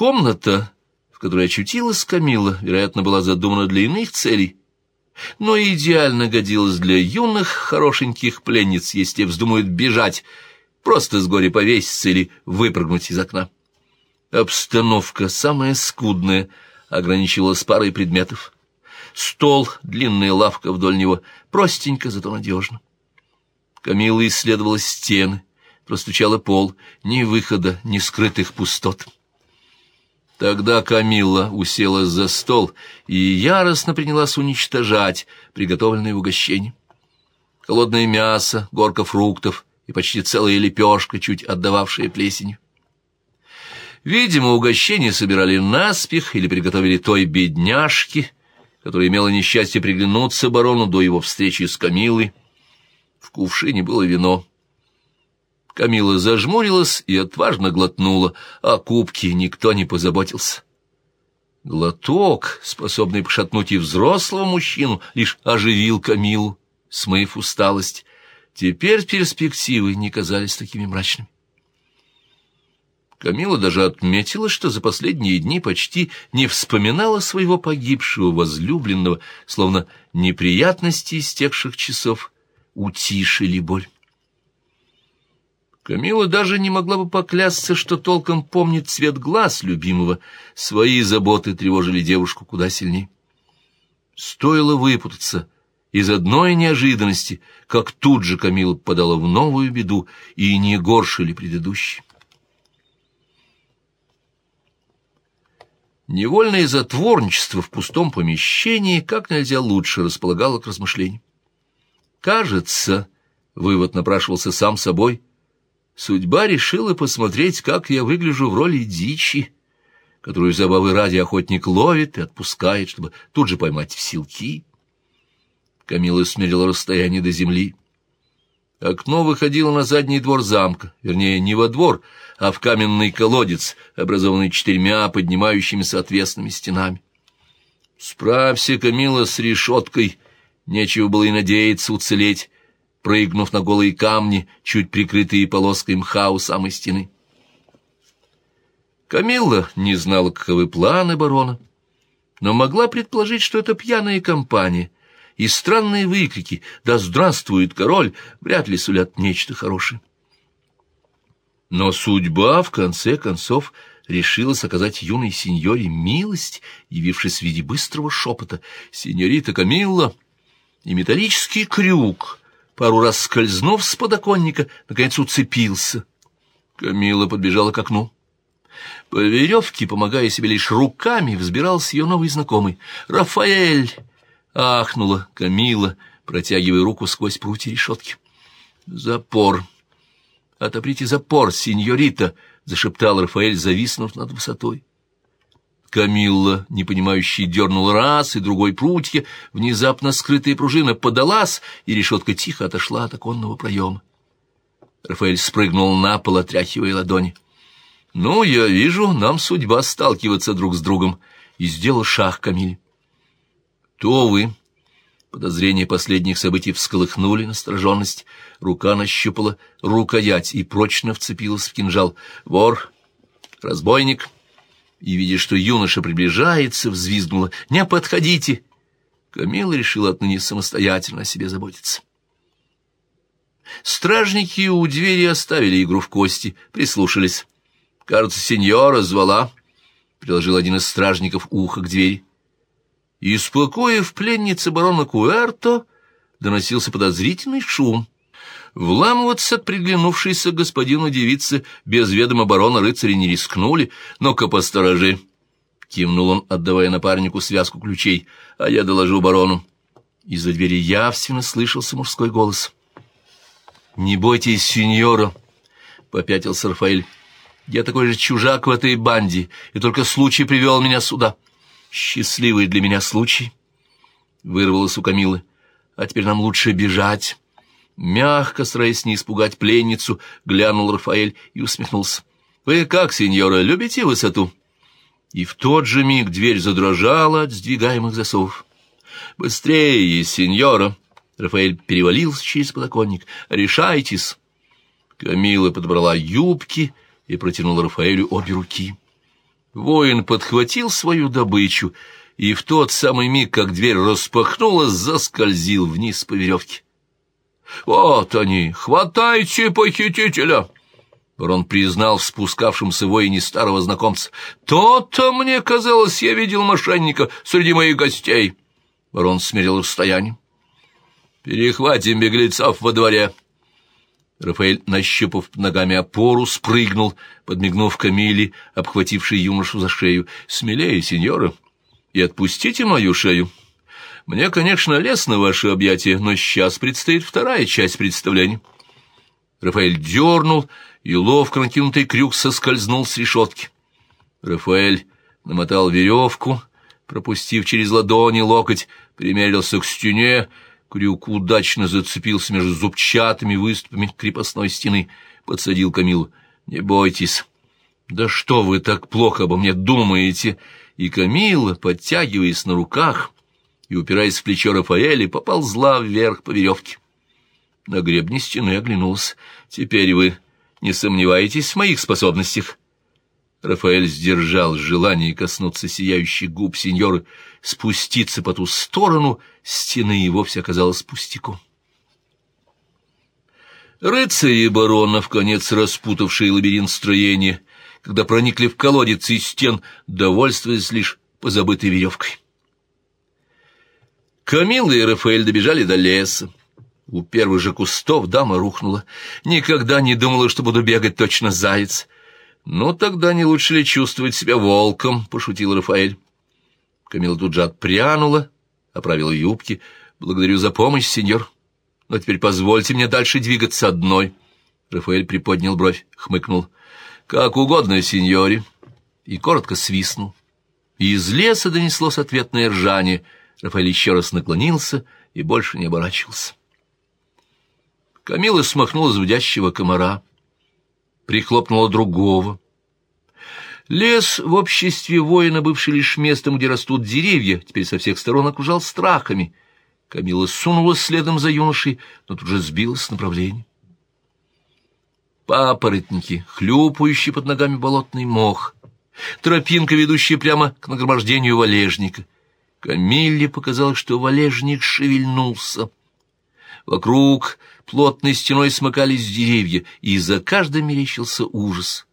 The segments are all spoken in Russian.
Комната, в которой очутилась Камила, вероятно, была задумана для иных целей, но идеально годилась для юных, хорошеньких пленниц, если вздумают бежать, просто с горя повеситься или выпрыгнуть из окна. Обстановка самая скудная, ограничивалась парой предметов. Стол, длинная лавка вдоль него, простенько, зато надежно. Камила исследовала стены, простучала пол, ни выхода, ни скрытых пустот. Тогда Камилла уселась за стол и яростно принялась уничтожать приготовленные угощения. Холодное мясо, горка фруктов и почти целая лепешка, чуть отдававшая плесенью. Видимо, угощения собирали наспех или приготовили той бедняжке, которая имела несчастье приглянуться барону до его встречи с Камилой. В кувшине было вино. Камила зажмурилась и отважно глотнула, а кубки никто не позаботился. Глоток, способный пошатнуть и взрослого мужчину, лишь оживил Камилу, смыв усталость. Теперь перспективы не казались такими мрачными. Камила даже отметила, что за последние дни почти не вспоминала своего погибшего возлюбленного, словно неприятности истекших часов утишили боль. Камила даже не могла бы поклясться, что толком помнит цвет глаз любимого. Свои заботы тревожили девушку куда сильнее. Стоило выпутаться из одной неожиданности, как тут же Камила попадала в новую беду, и не горше ли предыдущей. Невольное затворничество в пустом помещении как нельзя лучше располагало к размышлению. Кажется, вывод напрашивался сам собой, судьба решила посмотреть, как я выгляжу в роли дичи, которую забавы ради охотник ловит и отпускает, чтобы тут же поймать в силки. Камила смерила расстояние до земли. Окно выходило на задний двор замка, вернее, не во двор, а в каменный колодец, образованный четырьмя поднимающимися отвесными стенами. Справься, Камила, с решеткой, нечего было и надеяться уцелеть, прыгнув на голые камни, чуть прикрытые полоской мха у самой стены. Камилла не знала, каковы планы барона, но могла предположить, что это пьяная компания — и странные выкрики «Да здравствует король!» вряд ли сулят нечто хорошее. Но судьба, в конце концов, решилась оказать юной сеньоре милость, явившись в виде быстрого шепота «Сеньорита Камилла!» И металлический крюк, пару раз скользнув с подоконника, наконец уцепился. Камилла подбежала к окну. По веревке, помогая себе лишь руками, взбирался ее новый знакомый. «Рафаэль!» Ахнула Камила, протягивая руку сквозь прутья решетки. «Запор! Отоприте запор, сеньорита!» — зашептал Рафаэль, зависнув над высотой. Камилла, непонимающий, дернул раз и другой прутья, внезапно скрытая пружина подалась, и решетка тихо отошла от оконного проема. Рафаэль спрыгнул на пол, отряхивая ладони. «Ну, я вижу, нам судьба сталкиваться друг с другом», и сделал шаг Камиле. «Кто вы?» Подозрения последних событий всколыхнули настороженность. Рука нащупала рукоять и прочно вцепилась в кинжал. «Вор! Разбойник!» И, видя, что юноша приближается, взвизгнула. «Не подходите!» Камила решила отныне самостоятельно о себе заботиться. Стражники у двери оставили игру в кости, прислушались. «Кажется, сеньора звала», — приложил один из стражников ухо к двери. Из покоев пленницы барона Куэрто доносился подозрительный шум. Вламываться от приглянувшейся господину девицы без ведома барона рыцари не рискнули, но-ка посторожи. Кивнул он, отдавая напарнику связку ключей, а я доложу барону. Из-за двери явственно слышался мужской голос. «Не бойтесь, сеньора», — попятился Рафаэль. «Я такой же чужак в этой банде, и только случай привел меня сюда». Счастливый для меня случай, — вырвалось у Камилы. А теперь нам лучше бежать. Мягко, стараясь не испугать пленницу, глянул Рафаэль и усмехнулся. «Вы как, сеньора, любите высоту?» И в тот же миг дверь задрожала от сдвигаемых засовов. «Быстрее, сеньора!» Рафаэль перевалился через подоконник. Воин подхватил свою добычу и в тот самый миг, как дверь распахнулась, заскользил вниз по веревке. «Вот они! Хватайте похитителя!» Барон признал в спускавшемся воине старого знакомца. «То-то, мне казалось, я видел мошенника среди моих гостей!» Барон смирил расстояние. «Перехватим беглецов во дворе!» Рафаэль, нащупав ногами опору, спрыгнул, подмигнув Камиле, обхватившей юношу за шею. «Смелее, сеньора, и отпустите мою шею. Мне, конечно, лестно ваше объятие, но сейчас предстоит вторая часть представления». Рафаэль дернул, и ловко накинутый крюк соскользнул с решетки. Рафаэль намотал веревку, пропустив через ладони локоть, примерился к стене, крюк удачно зацепился между зубчатыми выступами крепостной стены, подсадил Камилу. «Не бойтесь». «Да что вы так плохо обо мне думаете?» И Камила, подтягиваясь на руках и упираясь в плечо Рафаэля, поползла вверх по веревке. На гребне стены оглянулся. «Теперь вы не сомневаетесь в моих способностях?» Рафаэль сдержал желание коснуться сияющих губ сеньоры, спуститься по ту сторону стены и вовсе оказалось пустяком. Рыцари барона, в конец распутавшие лабиринт строения, когда проникли в колодец из стен, довольствовались лишь позабытой веревкой. Камилла и Рафаэль добежали до леса. У первых же кустов дама рухнула. Никогда не думала, что буду бегать точно заяц. «Ну, тогда не лучше ли чувствовать себя волком?» — пошутил Рафаэль. Камила тут же отпрянула, оправила юбки. «Благодарю за помощь, сеньор. Но теперь позвольте мне дальше двигаться одной». Рафаэль приподнял бровь, хмыкнул. «Как угодно, сеньоре!» И коротко свистнул. И из леса донеслось ответное ржание. Рафаэль еще раз наклонился и больше не оборачивался. Камила смахнула зудящего комара, прихлопнула другого. Лес в обществе воина, бывший лишь местом, где растут деревья, теперь со всех сторон окружал страхами. Камила сунулась следом за юношей, но тут же сбилась с направления. Папоротники, хлюпающий под ногами болотный мох, тропинка, ведущая прямо к нагромождению валежника. Камилле показалось, что валежник шевельнулся. Вокруг плотной стеной смыкались деревья, и за каждым мерещился ужас.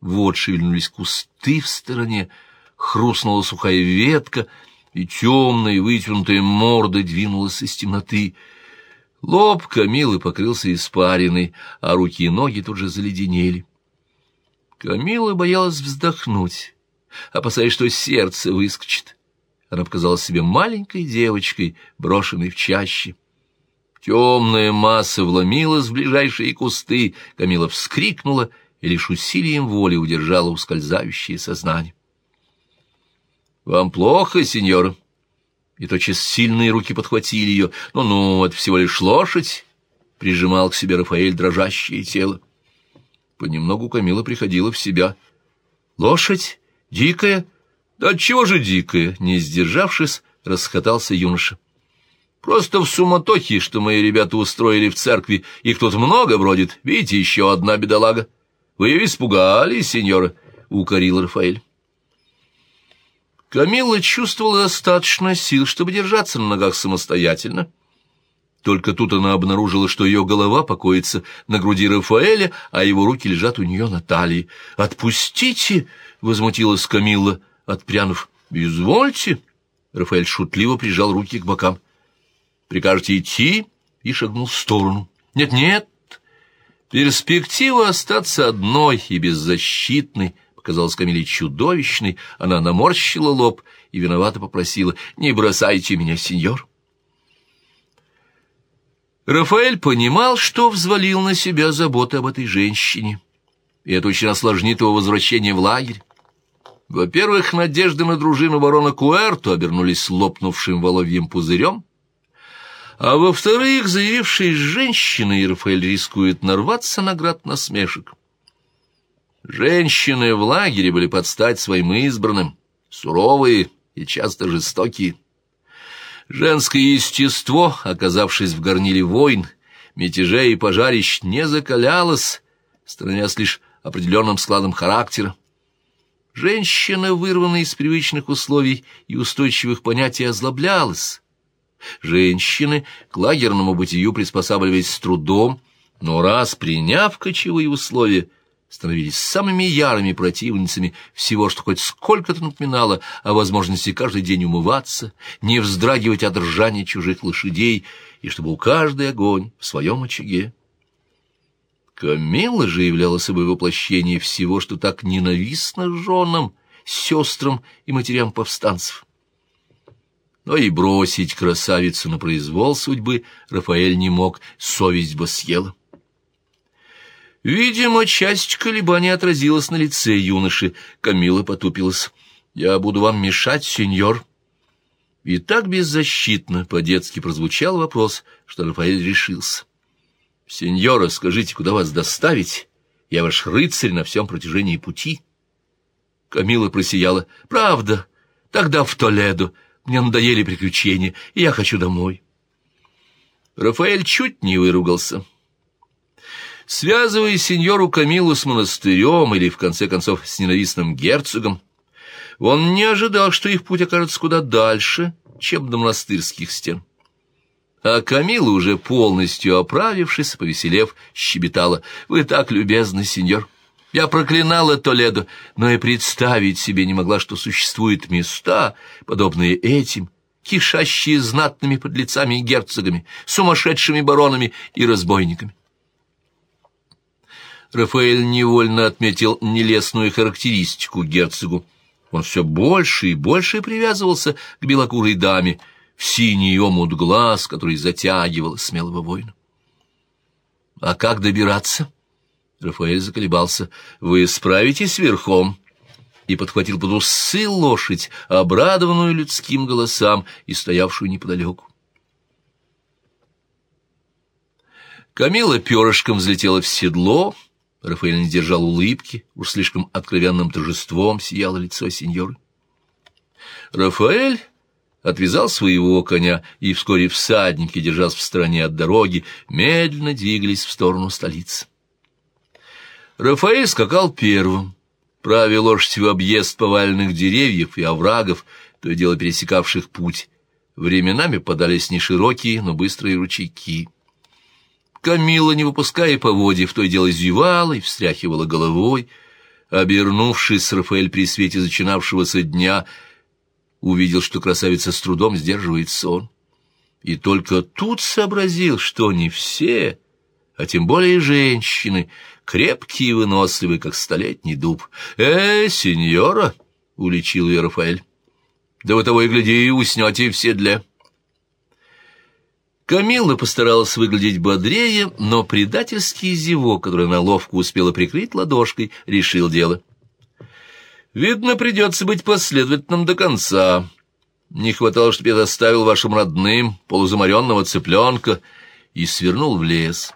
Вот шевельнулись кусты в стороне, хрустнула сухая ветка, и темная вытянутая морда двинулась из темноты. Лоб Камилы покрылся испариной, а руки и ноги тут же заледенели. Камила боялась вздохнуть, опасаясь, что сердце выскочит. Она показалась себе маленькой девочкой, брошенной в чаще. Темная масса вломилась в ближайшие кусты, Камила вскрикнула и лишь усилием воли удержала ускользающее сознание. «Вам плохо, сеньор?» И тотчас сильные руки подхватили ее. «Ну-ну, это всего лишь лошадь!» Прижимал к себе Рафаэль дрожащее тело. Понемногу Камила приходила в себя. «Лошадь? Дикая?» «Да чего же дикая?» Не сдержавшись, расхотался юноша. Просто в суматохе, что мои ребята устроили в церкви, их тут много бродит. Видите, еще одна бедолага. Вы ее испугали, сеньора, — укорил Рафаэль. Камилла чувствовала достаточно сил, чтобы держаться на ногах самостоятельно. Только тут она обнаружила, что ее голова покоится на груди Рафаэля, а его руки лежат у нее на талии. «Отпустите!» — возмутилась Камилла, отпрянув. «Извольте!» — Рафаэль шутливо прижал руки к бокам. Прикажете идти?» и шагнул в сторону. «Нет-нет, перспектива остаться одной и беззащитной показалась Камиле чудовищной. Она наморщила лоб и виновато попросила «Не бросайте меня, сеньор». Рафаэль понимал, что взвалил на себя заботы об этой женщине, и это очень осложнит его возвращение в лагерь. Во-первых, надежды на дружину барона Куэрто обернулись лопнувшим воловьим пузырем, а во-вторых, заявившись женщиной, Рафаэль рискует нарваться на град насмешек. Женщины в лагере были под стать своим избранным, суровые и часто жестокие. Женское естество, оказавшись в горниле войн, мятежей и пожарищ, не закалялось, странясь лишь определенным складом характера. Женщина, вырванная из привычных условий и устойчивых понятий, озлоблялась. Женщины к лагерному бытию приспосабливались с трудом, но раз приняв кочевые условия, становились самыми ярыми противницами всего, что хоть сколько-то напоминало о возможности каждый день умываться, не вздрагивать от ржания чужих лошадей, и чтобы у каждой огонь в своем очаге. Камилла же являла собой воплощение всего, что так ненавистно женам, сестрам и матерям повстанцев. Но и бросить красавицу на произвол судьбы Рафаэль не мог, совесть бы съела. Видимо, часть колебаний отразилась на лице юноши. Камила потупилась. «Я буду вам мешать, сеньор». И так беззащитно по-детски прозвучал вопрос, что Рафаэль решился. «Сеньора, скажите, куда вас доставить? Я ваш рыцарь на всем протяжении пути». Камила просияла. «Правда? Тогда в Толедо. Мне надоели приключения, и я хочу домой». Рафаэль чуть не выругался. Связывая сеньору Камилу с монастырем или, в конце концов, с ненавистным герцогом, он не ожидал, что их путь окажется куда дальше, чем до монастырских стен. А Камила, уже полностью оправившись, повеселев, щебетала. «Вы так любезны, сеньор! Я проклинала Толедо, но и представить себе не могла, что существуют места, подобные этим, кишащие знатными подлецами и герцогами, сумасшедшими баронами и разбойниками. Рафаэль невольно отметил нелестную характеристику герцогу. Он все больше и больше привязывался к белокурой даме, синий омут глаз, который затягивал смелого воина. «А как добираться?» Рафаэль заколебался. «Вы справитесь верхом?» И подхватил под усы лошадь, обрадованную людским голосам и стоявшую неподалеку. Камила перышком взлетела в седло, Рафаэль не держал улыбки, уж слишком откровенным торжеством сияло лицо сеньоры. Рафаэль отвязал своего коня, и вскоре всадники, держась в стороне от дороги, медленно двигались в сторону столицы. Рафаэль скакал первым, правя лошадь в объезд поваленных деревьев и оврагов, то и дело пересекавших путь. Временами подались неширокие, но быстрые ручейки. Камила, не выпуская поводьев, то и дело зевала и встряхивала головой. Обернувшись, Рафаэль при свете зачинавшегося дня увидел, что красавица с трудом сдерживает сон. И только тут сообразил, что не все, а тем более женщины, крепкие и выносливые, как столетний дуб. «Э, сеньора!» — уличил ее Рафаэль. «Да вы того и гляди, уснете в седле». Камилла постаралась выглядеть бодрее, но предательский зевок, который она ловко успела прикрыть ладошкой, решил дело. «Видно, придется быть последовательным до конца. Не хватало, чтобы я заставил вашим родным полузаморенного цыпленка и свернул в лес».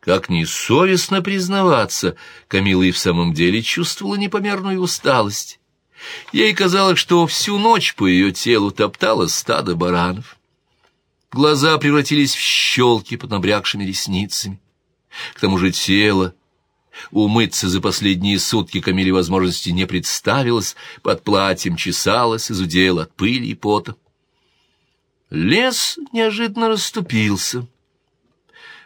Как несовестно признаваться, Камила и в самом деле чувствовала непомерную усталость. Ей казалось, что всю ночь по ее телу топтало стадо баранов. Глаза превратились в щелки под набрякшими ресницами. К тому же тело, умыться за последние сутки Камиле возможности не представилось, под платьем чесалось, изудело от пыли и пота. Лес неожиданно расступился.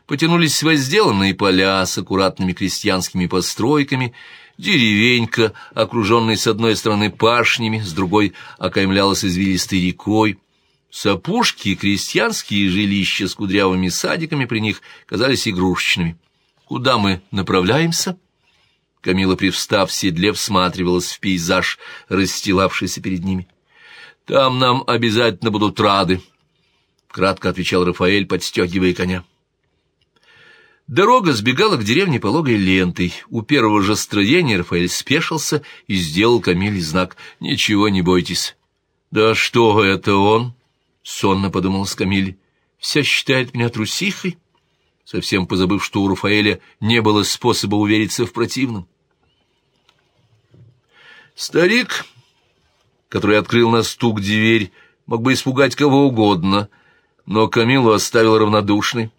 Потянулись возделанные поля с аккуратными крестьянскими постройками, деревенька, окруженная с одной стороны пашнями, с другой окаймлялась извилистой рекой, Сапушки и крестьянские жилища с кудрявыми садиками при них казались игрушечными. «Куда мы направляемся?» Камила, привстав в седле, всматривалась в пейзаж, расстилавшийся перед ними. «Там нам обязательно будут рады», — кратко отвечал Рафаэль, подстегивая коня. Дорога сбегала к деревне пологой лентой. У первого же строения Рафаэль спешился и сделал Камиле знак «Ничего не бойтесь». «Да что это он?» Сонно подумал Скамиль. Вся считает меня трусихой, совсем позабыв, что у Рафаэля не было способа увериться в противном. Старик, который открыл на стук дверь, мог бы испугать кого угодно, но Камилу оставил равнодушной.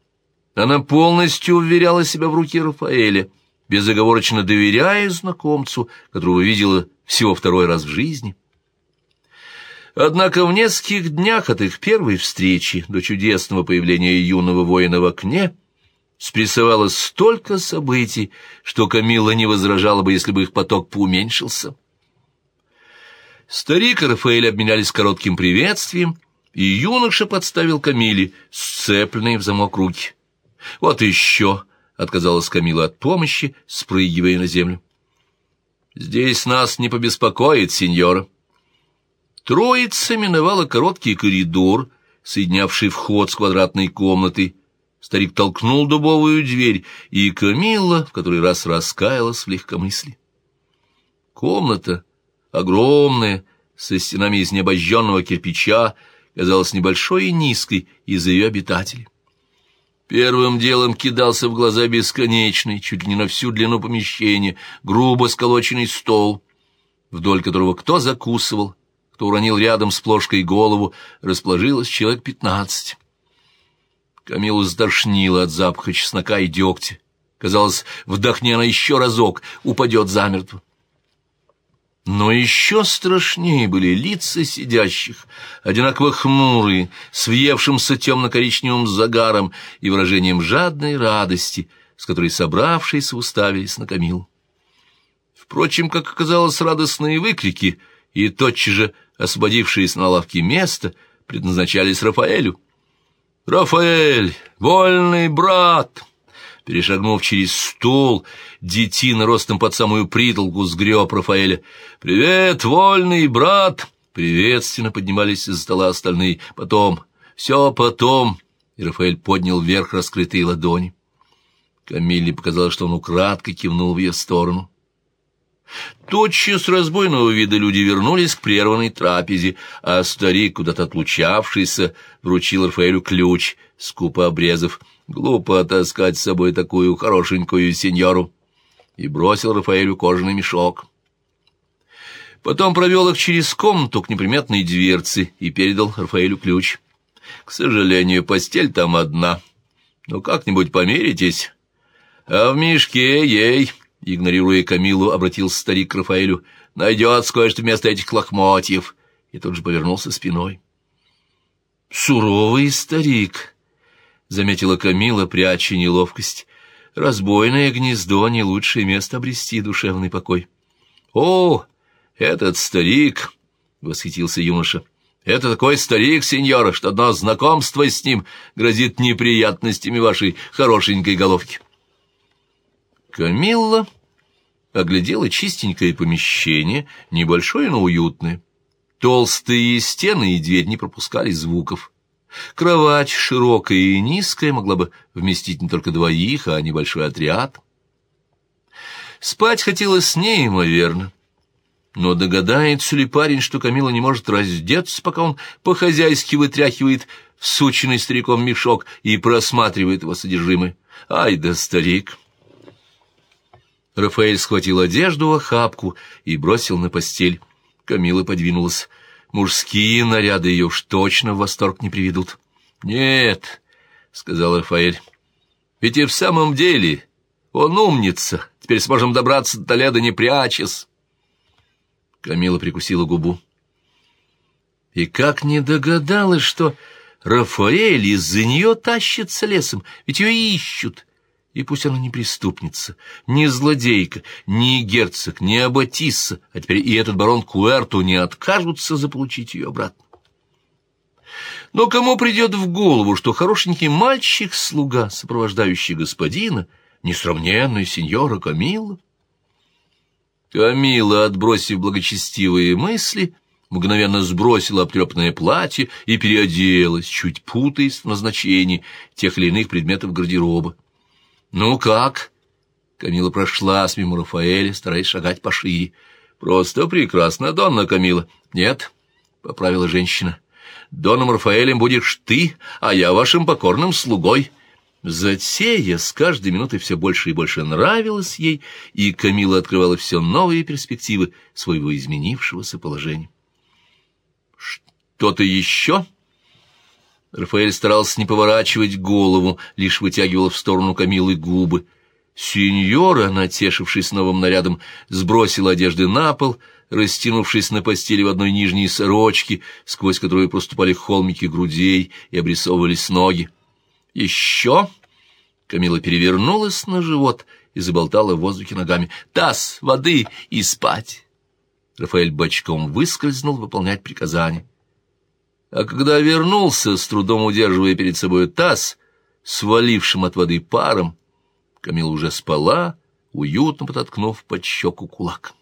Она полностью уверяла себя в руки Рафаэля, безоговорочно доверяя знакомцу, которого видела всего второй раз в жизни. Однако в нескольких днях от их первой встречи до чудесного появления юного воина в окне спрессовалось столько событий, что Камила не возражала бы, если бы их поток поуменьшился. Старик и Рафаэль обменялись коротким приветствием, и юноша подставил Камиле сцепленные в замок руки. «Вот еще!» — отказалась Камила от помощи, спрыгивая на землю. «Здесь нас не побеспокоит, сеньора». Троица миновала короткий коридор, соединявший вход с квадратной комнатой. Старик толкнул дубовую дверь, и Камилла в который раз раскаялась в легкомыслии. Комната, огромная, со стенами из необожженного кирпича, казалась небольшой и низкой из-за ее обитателей. Первым делом кидался в глаза бесконечный, чуть ли не на всю длину помещения, грубо сколоченный стол, вдоль которого кто закусывал, кто уронил рядом с плошкой голову, расположилось человек пятнадцать. Камилу затошнило от запаха чеснока и дегтя. Казалось, вдохни она еще разок, упадет замертво. Но еще страшнее были лица сидящих, одинаково хмурые, с въевшимся темно-коричневым загаром и выражением жадной радости, с которой собравшиеся уставились на Камилу. Впрочем, как оказалось, радостные выкрики и тотчас же освободившиеся на лавке место предназначались Рафаэлю. «Рафаэль, вольный брат!» Перешагнув через стол, детина ростом под самую притолку сгреб Рафаэля. «Привет, вольный брат!» Приветственно поднимались из стола остальные. «Потом, все потом!» И Рафаэль поднял вверх раскрытые ладони. Камилле показалось, что он украдко кивнул в ее сторону. Тотчас разбойного вида люди вернулись к прерванной трапезе, а старик, куда-то отлучавшийся, вручил Рафаэлю ключ, скупо обрезав. Глупо таскать с собой такую хорошенькую сеньору. И бросил Рафаэлю кожаный мешок. Потом провел их через комнату к неприметной дверце и передал Рафаэлю ключ. К сожалению, постель там одна. Но как-нибудь помиритесь. А в мешке ей... Игнорируя Камилу, обратился старик к Рафаэлю. «Найдется кое-что вместо этих лохмотьев!» И тут же повернулся спиной. «Суровый старик!» — заметила Камила, пряча неловкость. «Разбойное гнездо — не лучшее место обрести душевный покой». «О, этот старик!» — восхитился юноша. «Это такой старик, сеньора, что одно знакомство с ним грозит неприятностями вашей хорошенькой головки». Камилла оглядела чистенькое помещение, небольшое, но уютное. Толстые стены и дверь не пропускали звуков. Кровать широкая и низкая могла бы вместить не только двоих, а небольшой отряд. Спать хотелось неимоверно. Но догадается ли парень, что Камила не может раздеться, пока он по-хозяйски вытряхивает всученный стариком мешок и просматривает его содержимое? Ай да старик! Рафаэль схватил одежду в охапку и бросил на постель. Камила подвинулась. Мужские наряды ее уж точно в восторг не приведут. «Нет», — сказал Рафаэль, — «ведь и в самом деле он умница. Теперь сможем добраться до Толеда, не прячась». Камила прикусила губу. И как не догадалась, что Рафаэль из-за нее тащится лесом, ведь ее ищут. И пусть она не преступница, не злодейка, не герцог, не аббатисса, а теперь и этот барон Куэрту не откажутся заполучить ее обратно. Но кому придет в голову, что хорошенький мальчик-слуга, сопровождающий господина, несравненный сеньора Камила? Камила, отбросив благочестивые мысли, мгновенно сбросила обтрепанное платье и переоделась, чуть путаясь в назначении тех или иных предметов гардероба. «Ну как?» Камила прошла с мимо Рафаэля, стараясь шагать пошире. «Просто прекрасно, Донна Камила». «Нет», — поправила женщина, — «Доном Рафаэлем будешь ты, а я вашим покорным слугой». Затея с каждой минутой все больше и больше нравилась ей, и Камила открывала все новые перспективы своего изменившегося положения. «Что-то еще?» Рафаэль старался не поворачивать голову, лишь вытягивал в сторону Камилы губы. Сеньора, натешившись новым нарядом, сбросила одежды на пол, растянувшись на постели в одной нижней сорочке, сквозь которую проступали холмики грудей и обрисовывались ноги. «Еще!» Камила перевернулась на живот и заболтала в воздухе ногами. «Таз, воды и спать!» Рафаэль бочком выскользнул выполнять приказание. А когда вернулся, с трудом удерживая перед собой таз, свалившим от воды паром, Камила уже спала, уютно подоткнув под щеку кулак.